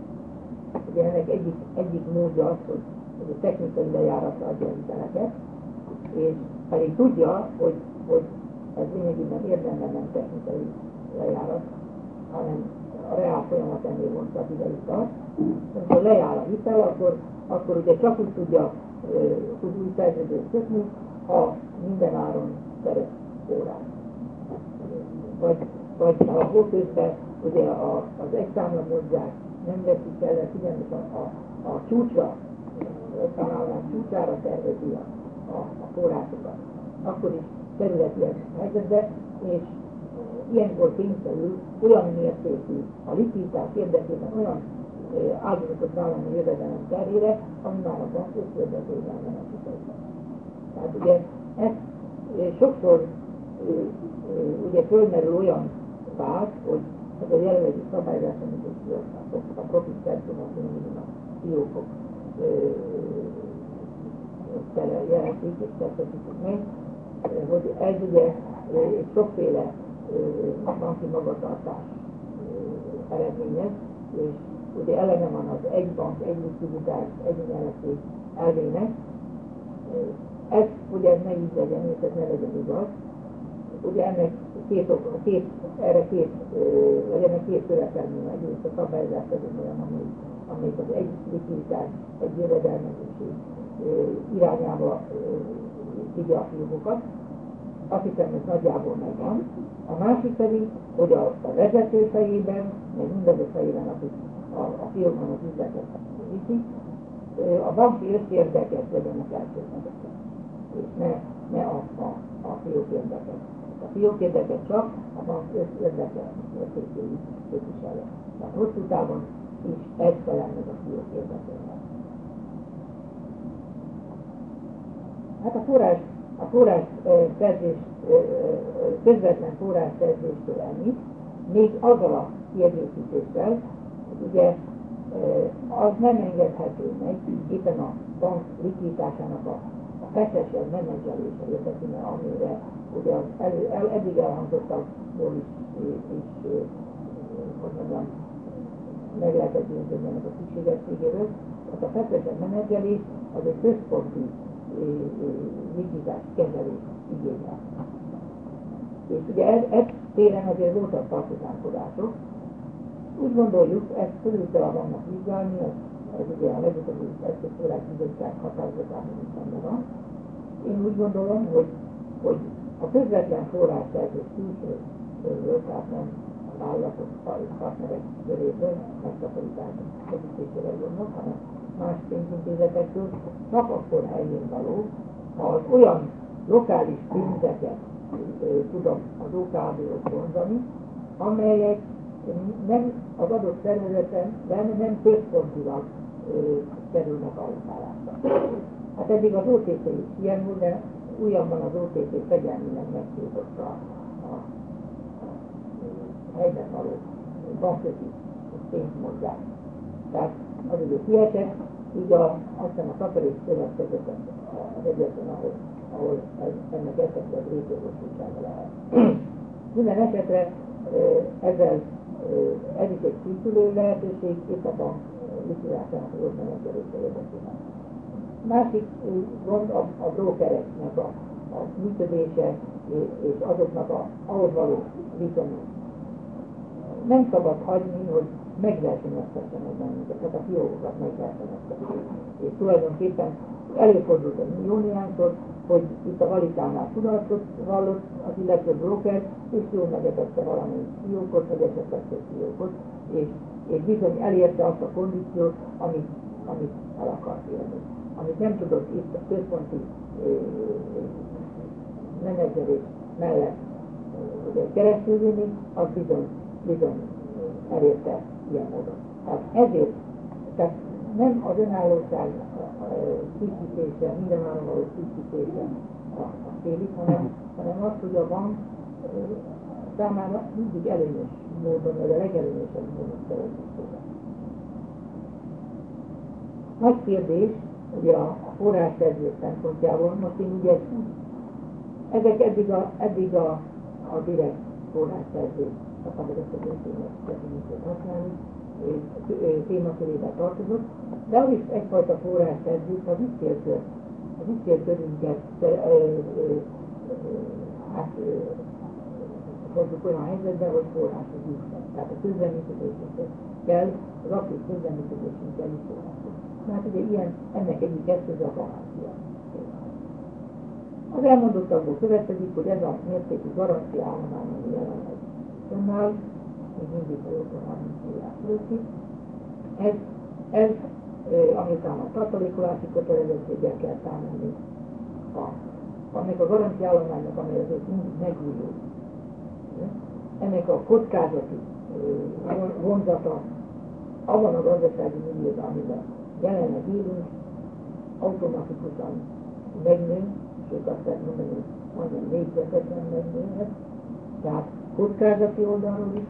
ugye ennek egyik, egyik módja az, hogy technikai lejáratra adja a hiteleket, és pedig tudja, hogy, hogy ez lényegében érdemben nem technikai lejárat, hanem a reál folyamat ennél hosszabb ideig tart. Amikor lejár a hitel, akkor, akkor ugye csak úgy tudja, tud új szerződést kötni, ha minden áron szeret órát. Vagy, vagy ha a közben ugye a, az egyszámla mozdják, nem veszik el, figyelni a, a, a csúcsra, a csúcsára tervezi a, a, a forrásokat. Akkor is területi helyzetbe, és ilyenkor kényszerül olyan mértékű a likviditás érdekében olyan áldozatot vállalni jövedelem terére, ami már a bank összérdekében nem a Tehát ugye ez sokszor ugye fölmerül olyan vád, hogy ez a jelenlegi szabályzás, amit a profit centrumok, a fiókok jelentik, és tettetik meg, hogy ez ugye sokféle banki magatartás eredményez, és ugye eleme van az egy bank, egy likviditás, egy nyereség elvének. Ez ugye ne így legyen, és ez ne legyen igaz. Ugye ennek két, két, erre két, vagy ennek két követelmény, egyrészt a szabályozás ez olyan, ami, amelyik az egy likviditás, egy jövedelmezési irányába vigye a fiúkokat, azt hiszem, ez nagyjából megvan. A másik pedig, hogy a, a vezető fejében, meg mindazok fejében, akik a, a fiókban az üzletet viszik, a banki összérdeket legyenek elsősorban, és ne, ne a, a, a fiók érdeket. A fiók érdeket csak a bank összérdeke értékéi képviselő. Tehát hosszú távon is ez felel meg a fiók érdekének. Hát a forrás a forrás szerzés, közvetlen forrás szerzéstől ennyit, még azzal a kiegészítéssel, ugye az nem engedhető meg, éppen a bank likviditásának a, feszesebb menedzselése érdekében, amire ugye az elő, el, eddig elhangzottakból is, is hogy mondjam, meg lehetett győződni ennek a szükségességéről. Tehát a feszesebb menedzselés az egy központi likviditás kezelés igényel. És ugye ez, ez téren azért voltak partizánkodások. Úgy gondoljuk, ezt körülbelül vannak vizsgálni, ez, ez ugye a legutóbbi eszközfőleg bizottság határozatában is benne van. Én úgy gondolom, hogy, hogy a közvetlen forrásszerzés külső tehát nem vállalatok, partnerek köréből megtakarítások segítésére jönnek, hanem más pénzintézetektől csak akkor helyén való, ha az olyan lokális pénzeket tudom az OKB-hoz vonzani, amelyek nem az adott területen nem központilag kerülnek allokálásra. Hát eddig az OTP is ilyen de újabban az OTP fegyelmileg megtiltotta helyben való bankközi pénzmozgást. Tehát az idő kiesett, így a, aztán a takarék szövetkezet az egyetlen, ahol, ahol ez, ennek esetleg létjogosultsága lehet. Minden esetre ezzel ez is egy készülő lehetőség, itt a likvidásának az menedzselése érdekében. Másik gond a, a brókereknek a, a működése és azoknak a, ahhoz való viszonyok. Nem szabad hagyni, hogy megversenyeztetnek bennünket, tehát a fiókokat megversenyeztetnek. És tulajdonképpen előfordult a millióniánszor, hogy itt a valitánál tudatot vallott az illető broker, és jól megetette valami fiókot, vagy esetleg több fiókot, és, és bizony elérte azt a kondíciót, amit, amit el akart élni. Amit nem tudott itt a központi menedzserés mellett ugye, keresztül vinni, az bizony, bizony elérte ilyen módon. Tehát ezért, tehát nem az önállóság tisztítése, minden való tisztítése a, a félik, hanem, hanem az, hogy a bank számára mindig előnyös módon, vagy a legelőnyösebb módon szereződik. Nagy kérdés, ugye a, a forrásszerzés szempontjából, most én ugye ezek eddig a, eddig a, a direkt a szabadott definíciót használni, témakörébe tartozott, de az is egyfajta forrásszerzés az ügyfélkör, az ügyfélkörünket hát, hozzuk olyan helyzetbe, hogy forráshoz jussak. Tehát a közreműködésünkkel kell, az aktív közreműködésünkkel is forráshoz. Hát ugye ilyen, ennek egyik eszköze a garancia. Az elmondottakból következik, hogy ez a mértékű garancia állomány, ami jelenleg fönnáll, még mindig 30 milliárd fölötti, ez, ez amit a tartalékolási kötelezettséggel kell számolni a, annak a garanciállománynak, amely azért mindig megújul. Ennek a kockázati vonzata abban a gazdasági millióban, amiben jelenleg élünk, automatikusan megnő, sőt azt lehet mondani, majdnem négyzetesen megnőhet, tehát kockázati oldalról is,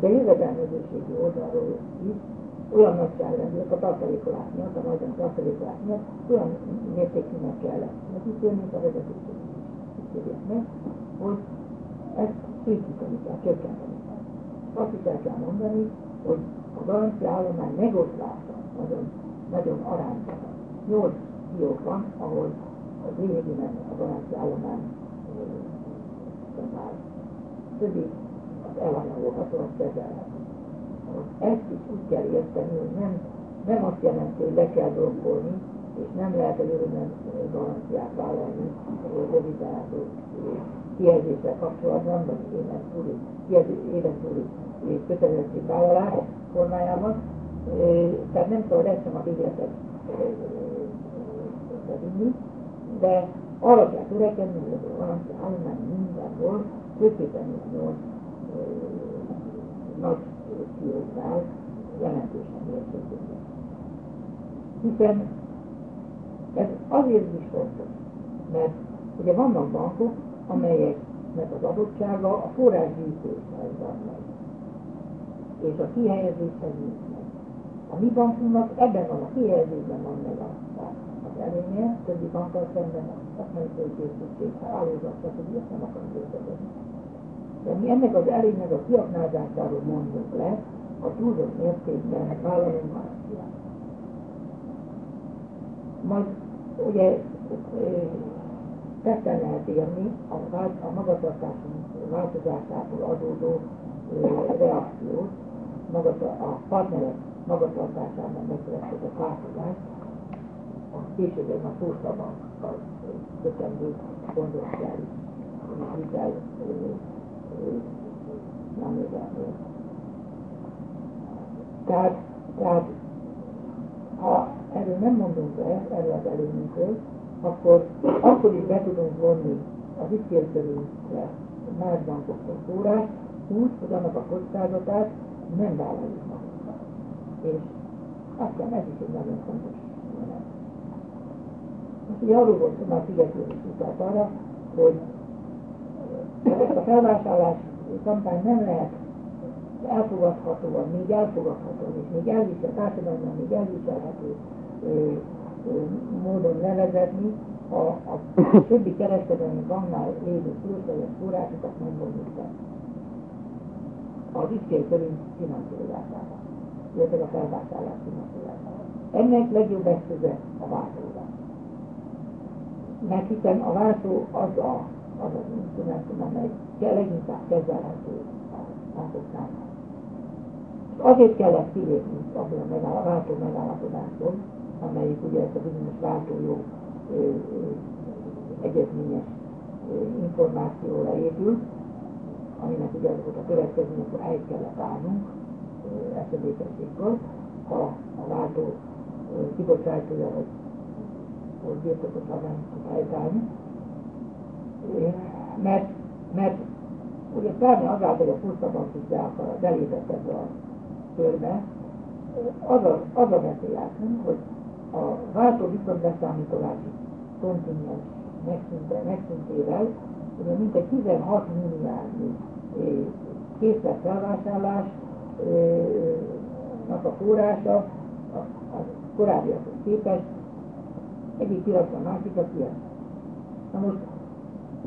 de jövedelmezőségi oldalról is olyan nagyságrendűek a tartalékolás miatt, a nagyon tartalékolás miatt, olyan mértékűnek kell megítélni, a vezetőség ítélják meg, hogy ezt szűkíteni kell, csökkenteni kell. Azt is el kell mondani, hogy a garancia állomány megoszlása nagyon, nagyon aránytalan. Nyolc fiók van, ahol az lényegében a garancia állomány már többi az elanyagolható, az kezelhető. Ezt is úgy kell érteni, hogy nem, nem azt jelenti, hogy le kell blokkolni, és nem lehet a jövőben garanciát vállalni rövidállató kihelyzéssel kapcsolatban, vagy éven túli, éven túli kötelezettségvállalás formájában. Tehát nem szabad ezt sem a végletet vinni, de arra kell törekedni, hogy a garancia állomány mindenhol, főképpen a nagy fióknál jelentősen mértékben. Hiszen ez azért is fontos, mert ugye vannak bankok, amelyeknek az adottsága a forrásgyűjtéshez van meg, és a kihelyezéshez nincs meg. A mi bankunknak ebben van a kihelyezésben van meg a, az előnye, többi bankkal szemben a szakmai készítség, hálózat, stb. ezt nem akarom részletezni de mi ennek az előnynek a kiaknázásáról mondjuk le, a túlzott mértékben vállalunk. Majd ugye tetten lehet érni a, a magatartásunk változásától adódó reakciót, a partnerek magatartásában megkövetkezett változás, a később egy már szószabankkal kötendő konzorciális hitel nem igazán. Tehát, tehát ha erről nem mondunk le, erről az előnyünkről, akkor, akkor is be tudunk vonni az ítélkedőnkre más bankoktól forrás, úgy, hogy annak a kockázatát nem vállaljuk magunknak. És azt hiszem, ez is egy nagyon fontos jelenet. Most ugye arról volt, már Figyelő is utalt arra, hogy ezt a felvásárlás kampány nem lehet elfogadhatóan, még elfogadható, és még elvisel, társadalomban még elviselhető módon levezetni, a, a többi kereskedelmi banknál lévő fölösleges forrásokat nem vonjuk be. Az ügyfélkörünk finanszírozására, illetve a felvásárlás finanszírozására. Ennek legjobb eszköze a váltózás. Mert hiszen a váltó az a az az instrumentum, amely leginkább kezelhető a bankoknál. Azért kellett kilépni abból a megáll, váltó megállapodásból, amelyik ugye ezt a bizonyos váltójog egyezményes információra épült, aminek ugye az volt a akkor helyt kellett állnunk esedékességből, ha a váltó kibocsájtója vagy, nem tud helytállni, mert, mert ugye pláne azáltal, hogy a pusztabank is be akar, belépett ebbe a körbe, az a, az a veszély hogy a váltó viszontbeszámítolási kontingens megszüntével, ugye mintegy 16 milliárdnyi készlet felvásárlásnak a forrása a, a korábbiakhoz képest egyik másik a piac. Na most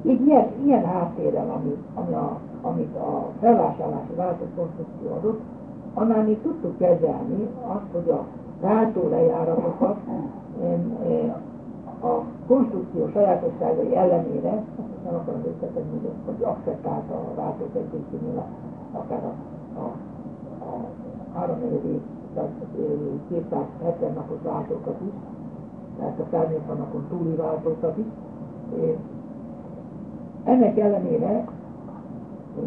így ilyen, ilyen háttérrel, ami, ami a, amit a felvásárlási váltókonstrukció adott, annál még tudtuk kezelni azt, hogy a váltó lejáratokat a konstrukció sajátosságai ellenére, azt nem akarom összetenni, hogy akceptálta a váltók egyébként akár a, a, a három év, 270 napos váltókat is, tehát a 180 napon túli váltókat is. Ennek ellenére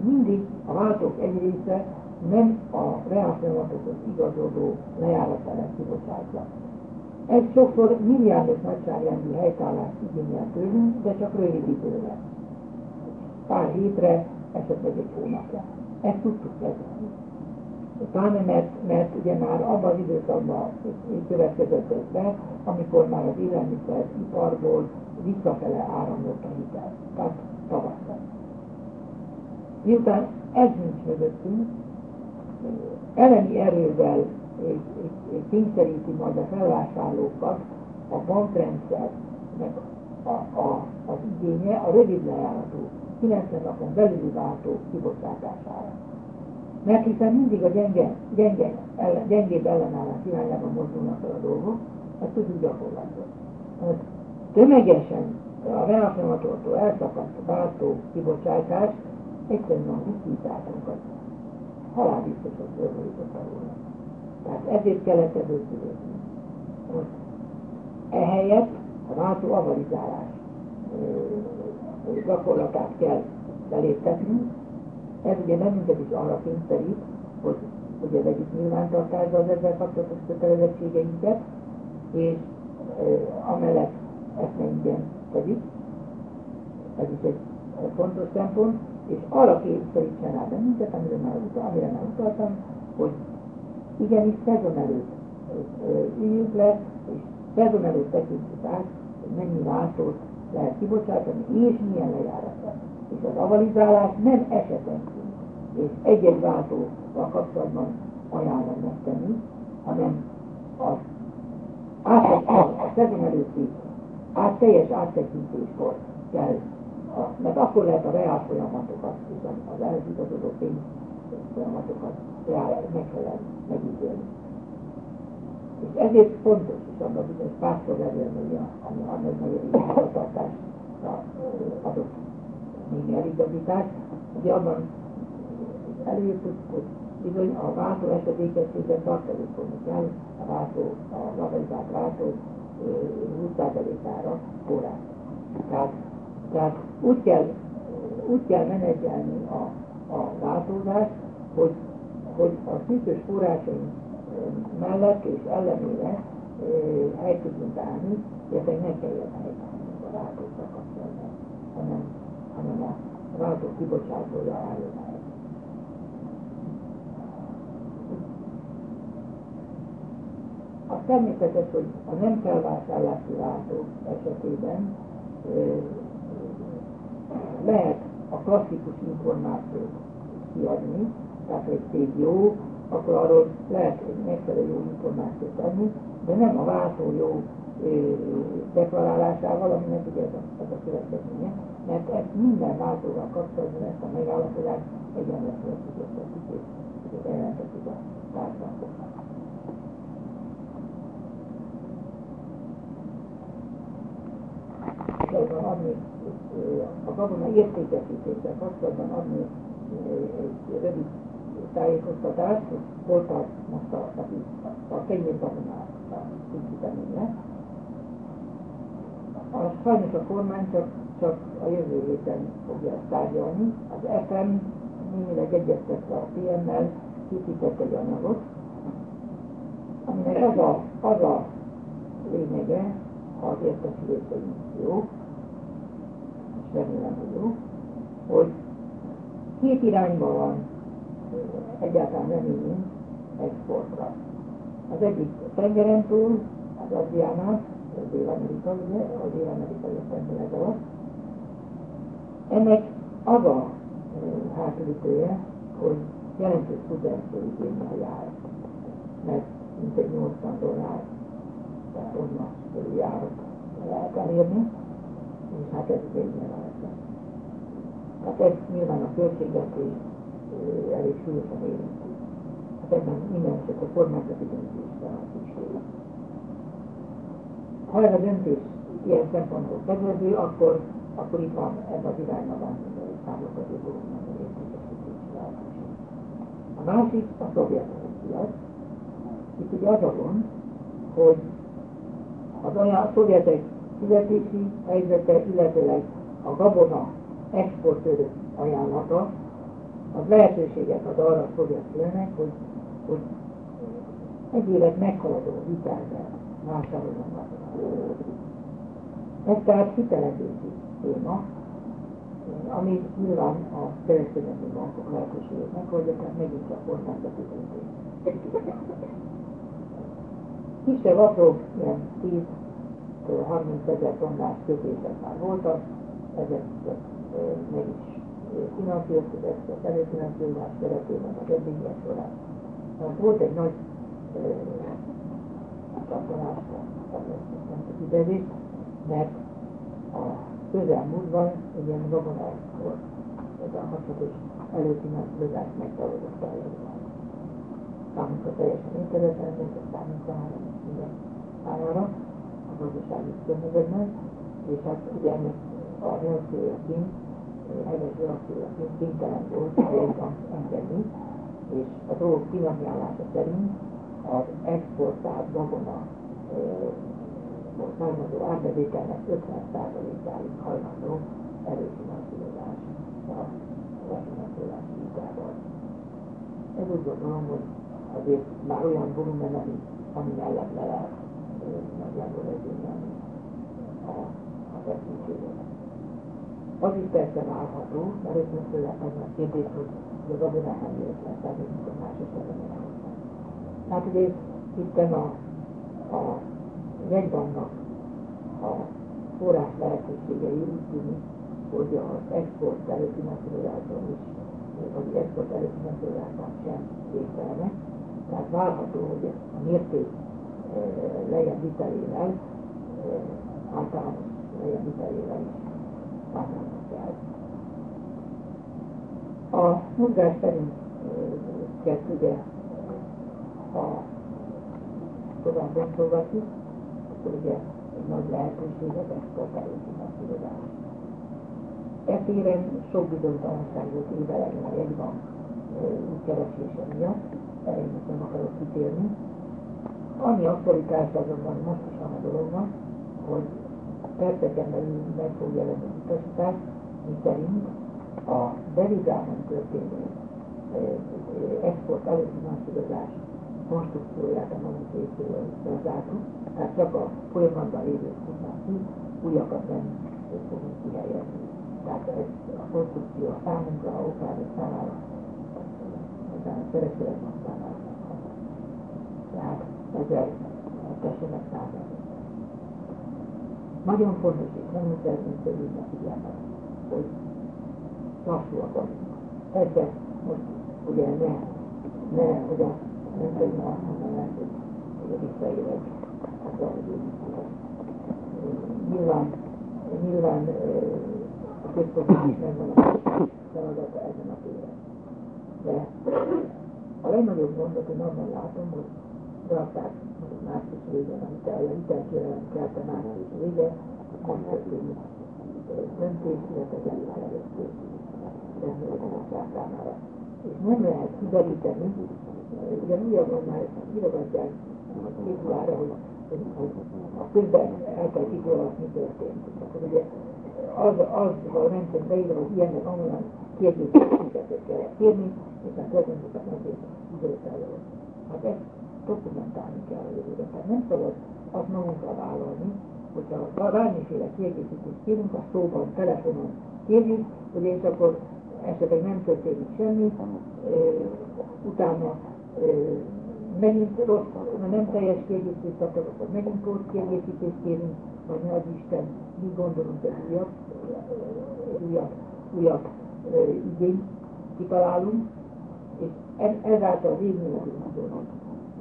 mindig a váltók egy része nem a reálfolyamatokhoz igazodó lejáratát kibocsátja. Ez sokszor milliárdos nagyságrendű helytállást igényel tőlünk, de csak rövid időre. Pár hétre, esetleg egy hónapra. Ezt tudtuk kezelni. Pláne mert, mert ugye már abban az időszakban következett ez be, amikor már az iparból visszafele áramlott a hitel. Tehát tavasszal. Miután ez nincs mögöttünk, elemi erővel kényszeríti majd a felvásárlókat a bankrendszernek a, a, az igénye a rövid lejáratú 90 napon belüli váltó kibocsátására. Mert hiszen mindig a gyenge, gyenge, ellen, gyengébb ellenállás irányában mozdulnak el a dolgok, ezt tudjuk gyakorlatban. Tömegesen a reálfolyamatoktól elszakadt váltó kibocsátás egyszerűen a likviditásunkat halálbiztosan fölborította volna. Tehát ezért kellett ebből kilépni. Most ehelyett a váltó avalizálás gyakorlatát kell beléptetni. Ez ugye nem is arra kényszerít, hogy ugye vegyük nyilvántartásba az ezzel kapcsolatos kötelezettségeinket, és e, amellett ezt ne tegyük. Ez is egy fontos szempont, és arra kényszerítsen rá bennünket, amire már, utal, amire már utaltam, hogy igenis szezon előtt üljünk le, és szezon előtt tekintjük át, hogy mennyi váltót lehet kibocsátani, és milyen lejárata. És az avalizálás nem esetenként, és egy-egy váltóval kapcsolatban ajánlom megtenni, hanem az át, a, a szezon előtti át, teljes áttekintéskor kell, a, mert akkor lehet a reál folyamatokat, hiszen az elhigazodó pénz folyamatokat reál megfelelően megítélni. És ezért fontos is annak bizonyos pásztorlevélmű, ami a nagymegyeri háztartásra adott némi eligazítás, ugye abban előírtuk, hogy bizony a váltó esedékességet tartalékolni kell a váltó, a labelizált váltó 20%-ára forrás. Tehát, tehát úgy kell, úgy kell menedzselni a, a változást, hogy, hogy a szűkös forrásaink mellett és ellenére helyt tudjunk állni, illetve ne kelljen helytállnunk a váltókkal kapcsolatban, hanem, hanem a váltó kibocsátója álljon A természetes, hogy a nem felvásárlási váltó esetében lehet a klasszikus információt kiadni, tehát egy cég jó, akkor arról lehet egy megfelelő jó információt adni, de nem a váltó jó deklarálásával, aminek ugye ez a, ez a következménye, mert ezt minden váltóval kapcsolatban ezt a megállapodást egyenletről tudottatjuk, és ezt eljelentettük a társadalmaknak. Kapcsolatban adni, a gabona értékesítéssel kapcsolatban adni egy rövid tájékoztatást, hogy hol tart most a, a, a kenyérbabonák a szintüteménye. A, sajnos a kormány csak, csak a jövő héten fogja ezt tárgyalni. Az FM némileg egyeztetve a PM-mel készített egy anyagot, aminek az a, az a lényege, az értesüléseink jó, és remélem, jó, hogy két irányban van. Egyáltalán reményünk exportra. Az egyik tengeren túl, az Adriánát, az Dél-Amerika, ugye, a Dél-Amerikai tengerek alatt. Ennek az a hátulütője, hogy jelentős szubvenció igényel jár, mert mintegy 80 dollár per tonna körül járat lehet elérni, hát ez igényelhetetlen. Tehát ez nyilván a költségvetés elég súlyosan érinti. Hát ebben minden csak a kormányzati döntésre van szükség. Ha ez a döntés ilyen szempontból kedvező, akkor, akkor itt van ez az irányban számolható volumen értékesítési lehetőség. A másik a szovjet piac. Itt ugye az a gond, hogy az olyan szovjetek fizetési helyzete, illetőleg a gabona exportőrök ajánlata, az lehetőséget ad arra a szovjet hogy, hogy egy évet meghaladó hitelben vásárolnak. Ez tehát hitelezési téma, ami nyilván a kereskedelmi bankok lehetőséget megoldja, tehát megint csak kormányzati döntés. Kisebb apró, ilyen 10-30 ezer tonnás kötések már voltak, ezek meg is finanszíroztuk a előfinanszírozás keretében az eddigiek során. Tehát volt egy nagy csatolás, nem kifejezés, mert a közelmúltban egy ilyen gabonáskor ez a hasonlós előfinanszírozás megtagadott a jövőben. Számunkra teljesen internetes, ez számunkra minden számára a gazdasági környezetben, és hát ugye ennek a reakciójaként, ennek reakciójaként kénytelen volt jobban engedni, és a dolgok pillanatjárása szerint az exportált gabona származó árbevételnek 50%-áig hajlandó erőfinanszírozás a refinanszírozási vitával. Ez úgy gondolom, hogy azért már olyan volumen, ami, ami mellett le lehet nagyjából rezényelni a, a feszültséget. Az is persze várható, mert ez most az a kérdés, hogy az gabona nem jött lesz, tehát ez más esetben Hát ugye itt a, a jegybanknak a forrás lehetőségei úgy tűnik, hogy az export előfinanszírozáson is, vagy export előfinanszírozásban sem végtelenek. Tehát várható, hogy a mérték lejjebb vitelével, általános lejjebb vitelével is számolnak kell. A mozgás szerint e, ugye ha tovább gondolgatjuk, akkor ugye egy nagy lehetőség az exportáló finanszírozás. E téren sok bizonytalanságot évelején a jegybank keresése miatt, erre nem akarok kitérni. Ami aktualitás azonban most is van a dolognak, hogy perceken belül meg fog jelenni utasítás, mi szerint a devizában történő export előfinanszírozás konstrukcióját a maguk részéről lezártuk, tehát csak a folyamatban lévő tudnak ki, újakat nem fogunk kihelyezni. Tehát ez a konstrukció a számunkra, a okára számára, a kereskedelmi számára Tehát ezzel tessenek számolni. Nagyon fontos, és nem szeretnénk törülni figyelmet, hogy lassúak vagyunk. Ebben most ugye ne, ne, hogy a nem pedig ma azt mondanám, hogy, hogy visszaélek én nyilván, nyilván a központban is megvan a feladata ezen a téren. De a legnagyobb gondot én abban látom, hogy beadták március végén, amit a kelte március vége, nem történik döntés, illetve előterjesztés rendőrök számára. És nem lehet kideríteni, ugye újabban már írogatják a titulára, hogy, a közben el kell titulálni, mi történt. Akkor ugye az, az, ha a rendszer beírva, hogy ilyenek amolyan kiegészítéseket kell kérni, és a kezdeményeket azért időszálló. Hát ezt dokumentálni kell a jövőre. Tehát nem szabad azt magunkra vállalni, hogyha bármiféle kiegészítést kérünk, a szóban, telefonon kérjük, hogy és akkor esetleg nem történik semmi, utána megint rossz, mert nem teljes kiegészítést akarok, akkor megint rossz kiegészítést kérünk, vagy ne az Isten, mi gondolunk egy újabb, újabb, újabb igényt kitalálunk, és ez, ezáltal végnélkül dolog.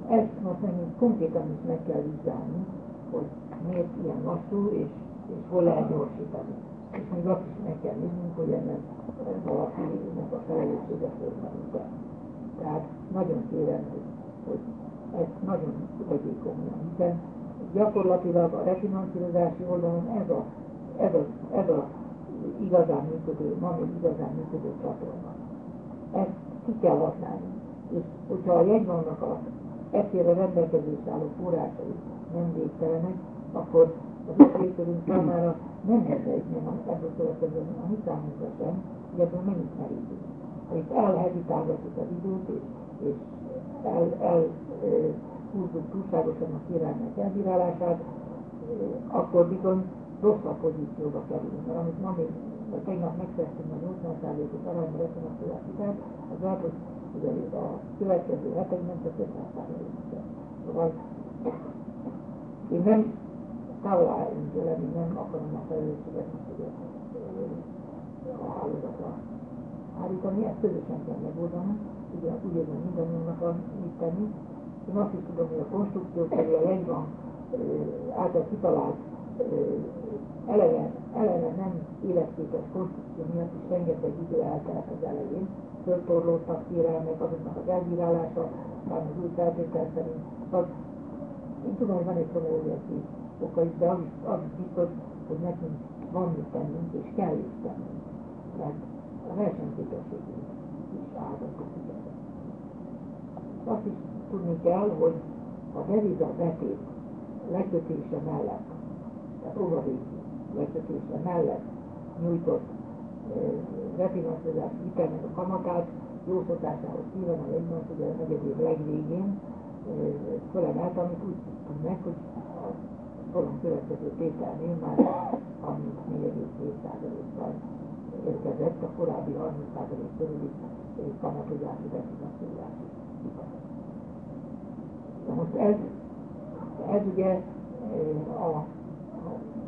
Ezt most megint konkrétan is meg kell vizsgálni, hogy miért ilyen lassú, és, és hol lehet gyorsítani. És még azt is meg kell néznünk, hogy ennek valakinek a felelőssége fölmerül. Tehát nagyon kérem, hogy, hogy ezt nagyon vegyék komolyan, hiszen gyakorlatilag a refinanszírozási oldalon ez a, ez a, ez a igazán működő, ma még igazán működő csatorna. Ezt ki kell használni. És hogyha a jegybannak a egyszerre rendelkezésre álló forrásai nem végtelenek, akkor az részérünk számára nem érdeik meg ebből következően a mi számunkra sem, hogy ebből mennyit merítünk. Ha itt elhezitálgatjuk az időt, és, és el, el húzzuk túlságosan a kérelmek elbírálását, akkor bizony rosszabb pozícióba kerülünk. Mert amit ma még, tegnap megszerztünk a 80%-os arányra rekonasztolás után, az lehet, ugye a következő hetekben csak 50%-os. Szóval én nem távol állunk lenni, nem akarom a felelősséget a hálózatra állítani, ezt közösen kell megoldani, ugye úgy érzem mindannyiunknak van mit tenni. Én azt is tudom, hogy a konstrukció körül a Lengvan által kitalált eleve, eleve nem életképes konstrukció miatt is rengeteg idő eltelt az elején, föltorlódtak kérelmek, azoknak az elbírálása, már az új feltétel szerint. Tehát én tudom, hogy van egy csomó óriási oka is, de az, az biztos, hogy nekünk van mit tennünk, és kell is tennünk. Mert a versenyképességünk is figyelni. Azt is tudni kell, hogy a deviza betét lekötése mellett, tehát óvadéki lekötése mellett nyújtott refinanszírozás hitelnek a kamatát jó szokásához a jegybank, ugye a negyed év legvégén fölemelt, amit úgy tudtunk meg, hogy a soron következő tételnél már 34,7%-kal érkezett a korábbi 30% körüli kamatozási refinanszírozási. Na most ez, ez ugye a, a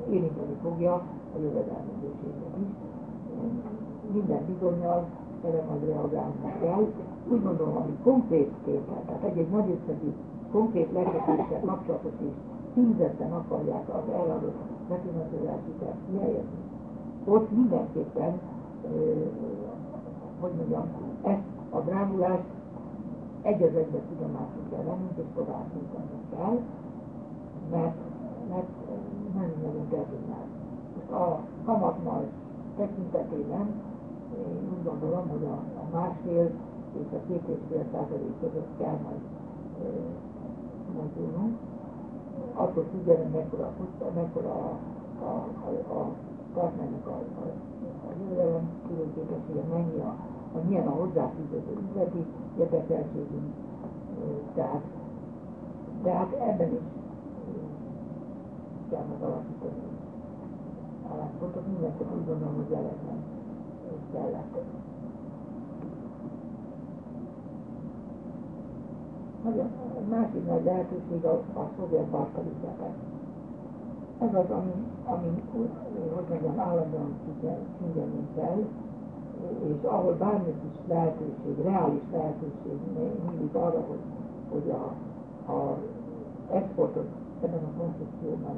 érinteni fogja a jövedelmezőséget is minden bizonyal erre majd reagálni kell. Úgy gondolom, ami konkrét tétel, tehát egy-egy nagy összegű konkrét lekötéssel kapcsolatos és tízetten akarják az eladott refinanszírozási terv kihelyezni, ott mindenképpen, hogy mondjam, ezt a drágulást egy az egybe tudomásul kell vennünk, és tovább kell, mert, mert nem nagyon el Most a kamatmal tekintetében én úgy gondolom, hogy a, a másfél és a két és fél százalék között kell majd mozdulnunk. Attól függően, mekkora, mekkora a, a, a, a partnernek a, a, a jövedelem különbségessége, mennyi a, a, milyen a hozzáfűződő üzleti érdekeltségünk. Tehát, tehát ebben is kell megalapítani álláspontot, mindenki úgy gondolom, hogy jelenleg kellett. Egy másik nagy lehetőség a, a szovjet barkalizepek. Ez az, ami, ami hogy mondjam, állandóan figyelni kell, és ahol bármit is lehetőség, reális lehetőség nyílik arra, hogy, hogy a, a exportot ebben a konstrukcióban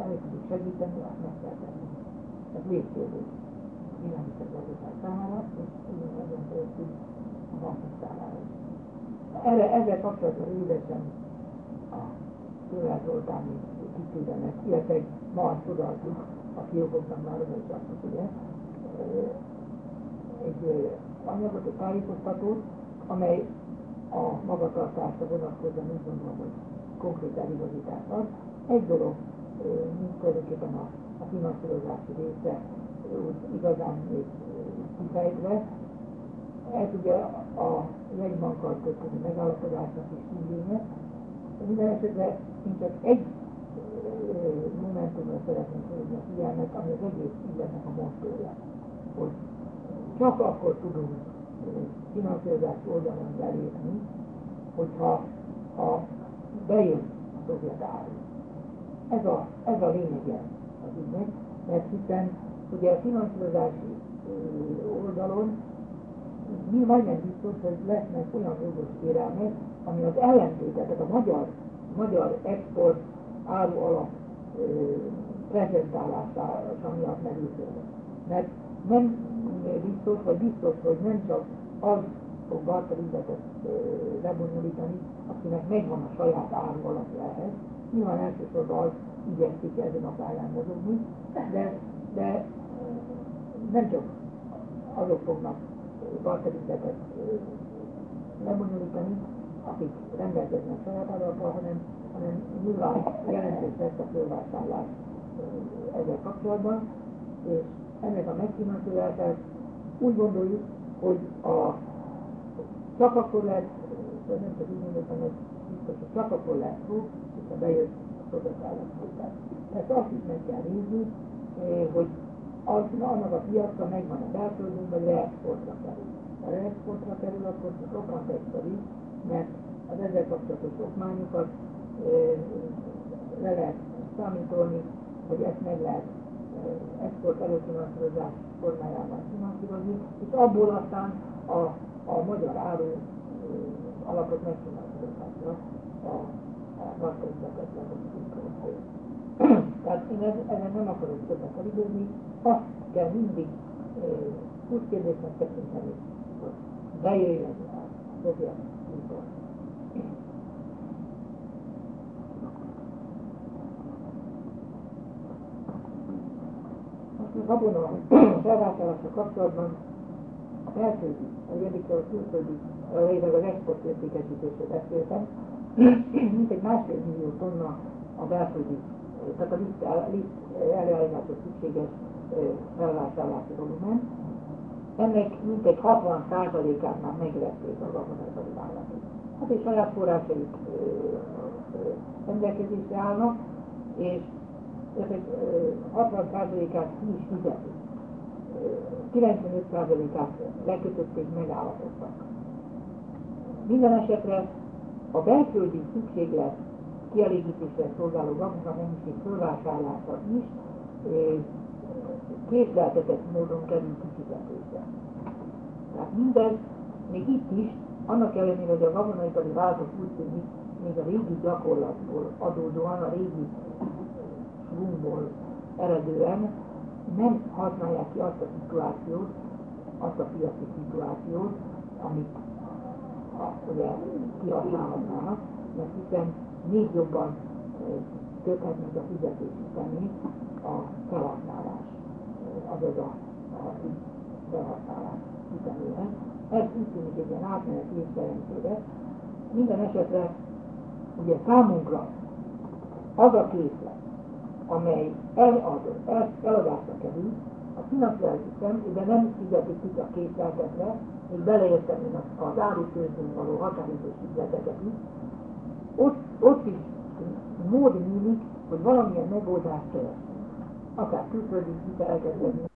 elő tudjuk segíteni, azt meg kell tenni. Ez lépcsőző Erre, ezzel kapcsolatban rövidesen a Tőlel Zoltán kitűrenek, illetve ma azt tudaltuk, a fiókoknak már oda is adtuk, ugye, egy anyagot, egy tájékoztatót, amely a magatartásra vonatkozóan úgy gondolom, hogy konkrét eligazítást ad. Egy dolog mint tulajdonképpen a, a finanszírozási része igazán kifejtve. Ez ugye a jegybankkal kötődő megállapodásnak is színlénye. Minden esetre én csak egy momentumra szeretném felhívni a figyelmet, ami az egész ügyletnek a mottója, hogy csak akkor tudunk finanszírozási oldalon belépni, hogyha ha bejön a szovjet. Ez a, ez a lényege az ügynek, mert hiszen ugye a finanszírozási oldalon mi majdnem biztos, hogy lesznek olyan jogos kérelmek, ami az ellentéte, tehát a magyar, magyar export áru alap prezentálása miatt föl. Mert nem biztos, vagy biztos, hogy nem csak az fog barterületet lebonyolítani, akinek megvan a saját áru alapja ehhez. Nyilván elsősorban az igyekszik ezen a pályán mozogni, de, de nem csak azok fognak barterületet lebonyolítani, akik rendelkeznek saját alappal, hanem, hanem nyilván jelentős lesz a fölvásárlás ezzel kapcsolatban, és ennek a megfinanszírozását úgy gondoljuk, hogy a, csak akkor lehet, nem csak úgy mondottam, hogy biztos, hogy csak akkor lehet szó, hogyha bejött a szolgáltatásokban. Tehát azt is meg kell nézni, hogy az, annak a piacra megvan a belföldünk, vagy reexportra kerül. Ha reexportra kerül, akkor roppant egyszerű, mert az ezzel kapcsolatos okmányokat le lehet számítolni, hogy ezt meg lehet export előfinanszírozás formájában finanszírozni, és abból aztán a, a magyar áru alapot megfinanszírozhatja a, a gazdaságot lebonyolító Tehát én ezen nem akarok többet elidőzni, azt kell mindig úgy kérdésnek tekinteni, hogy bejöjjön a szovjet import. abban a felvásárlással kapcsolatban a felföldi, a érdekkel a külföldi, illetve az export értékesítésről beszéltem, mint egy másfél millió tonna a belföldi, tehát a liszt, előállításhoz szükséges felvásárlási volumen. Ennek mintegy 60%-át már megvették a gabonai vállalatok. Hát és saját forrásaik rendelkezésre állnak, és ezek 60%-át ki is fizetik. 95%-át lekötötték, megállapodtak. Minden esetre a belföldi szükséglet kielégítésre szolgáló mennyiség fölvásárlása is késleltetett módon kerül kifizetésre. Tehát mindez még itt is, annak ellenére, hogy a gabonaipari váltok úgy tűnik, még a régi gyakorlatból adódóan, a régi rumból eredően nem használják ki azt a szituációt, azt a piaci szituációt, amit ugye kihasználhatnának, mert hiszen még jobban köthetnek a fizetési szemét a felhasználás, azaz a, a felhasználás üteméhez. Ez úgy tűnik egy ilyen átmeneti észrejelentőre. Minden esetre ugye számunkra az a készlet, amely eladott, el, eladásra kerül, a finanszírozási személyben nem fizetik ki a készletekre, még beleértem én az árutőzőn való határidős ügyleteket is, ott, ott is mód nyílik, hogy valamilyen megoldást keresünk. Akár külföldi hiteleket,